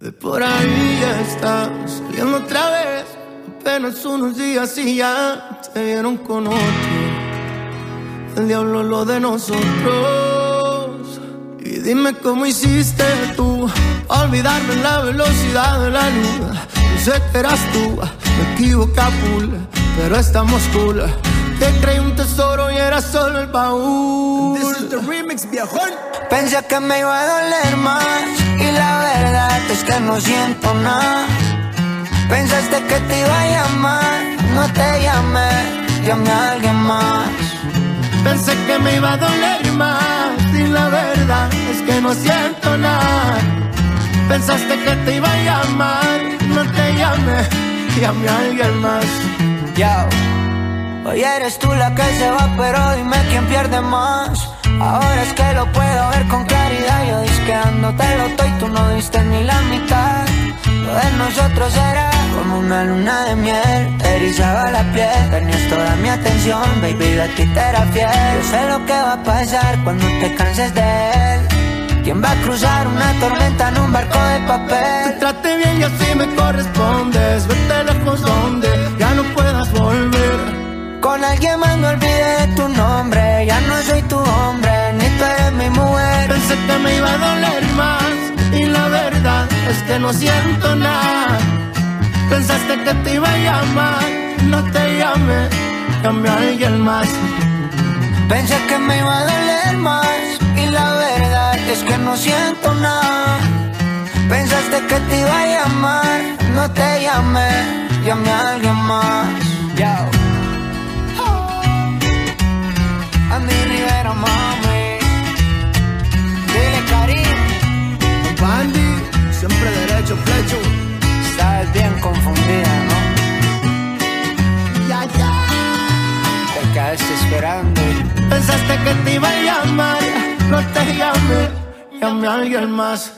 De por ahí ya estás saliendo otra vez. Apenas unos días y ya te vieron con otro. El diablo lo de nosotros. Y dime cómo hiciste tú. Olvidarme en la velocidad de la luz. Yo sé que eras tú. Me equivoqué a full, pero estamos cool. Te creí un tesoro y era solo el baúl. This is the remix, viejón. Pensé que me iba a doler más y la verdad que no siento nada. Pensaste que te iba a llamar, no te llamé, llamé a alguien más. Pensé que me iba a doler más y la verdad es que no siento nada. Pensaste que te iba a llamar, no te llamé, llamé a alguien más. Yo, hoy eres tú la que se va, pero dime quién pierde más. Ahora es que lo puedo ver con claridad. Yo disqueándote lo estoy, tú no diste ni la mitad. Lo de nosotros era como una luna de miel. Te erizaba la piel, tenías toda mi atención. Baby, de ti te era fiel. Yo sé lo que va a pasar cuando te canses de él. ¿Quién va a cruzar una tormenta en un barco de Te papel? trate bien y así me correspondes. Vete lejos donde hombre, ni tú eres mi mujer. Pensé que me iba a doler más y la verdad es que no siento nada. Pensaste que te iba a llamar, no te llamé, llamé a alguien más. Pensé que me iba a doler más y la verdad es que no siento nada. Pensaste que te iba a llamar, no te llamé, llamé a alguien más. Rivera, mami. Dile Karim, Bandy, siempre derecho, flecho. estás bien confundida, ¿no? Ya, ya. Te quedaste esperando. Pensaste que te iba a llamar, no te llamé, llamé a alguien más.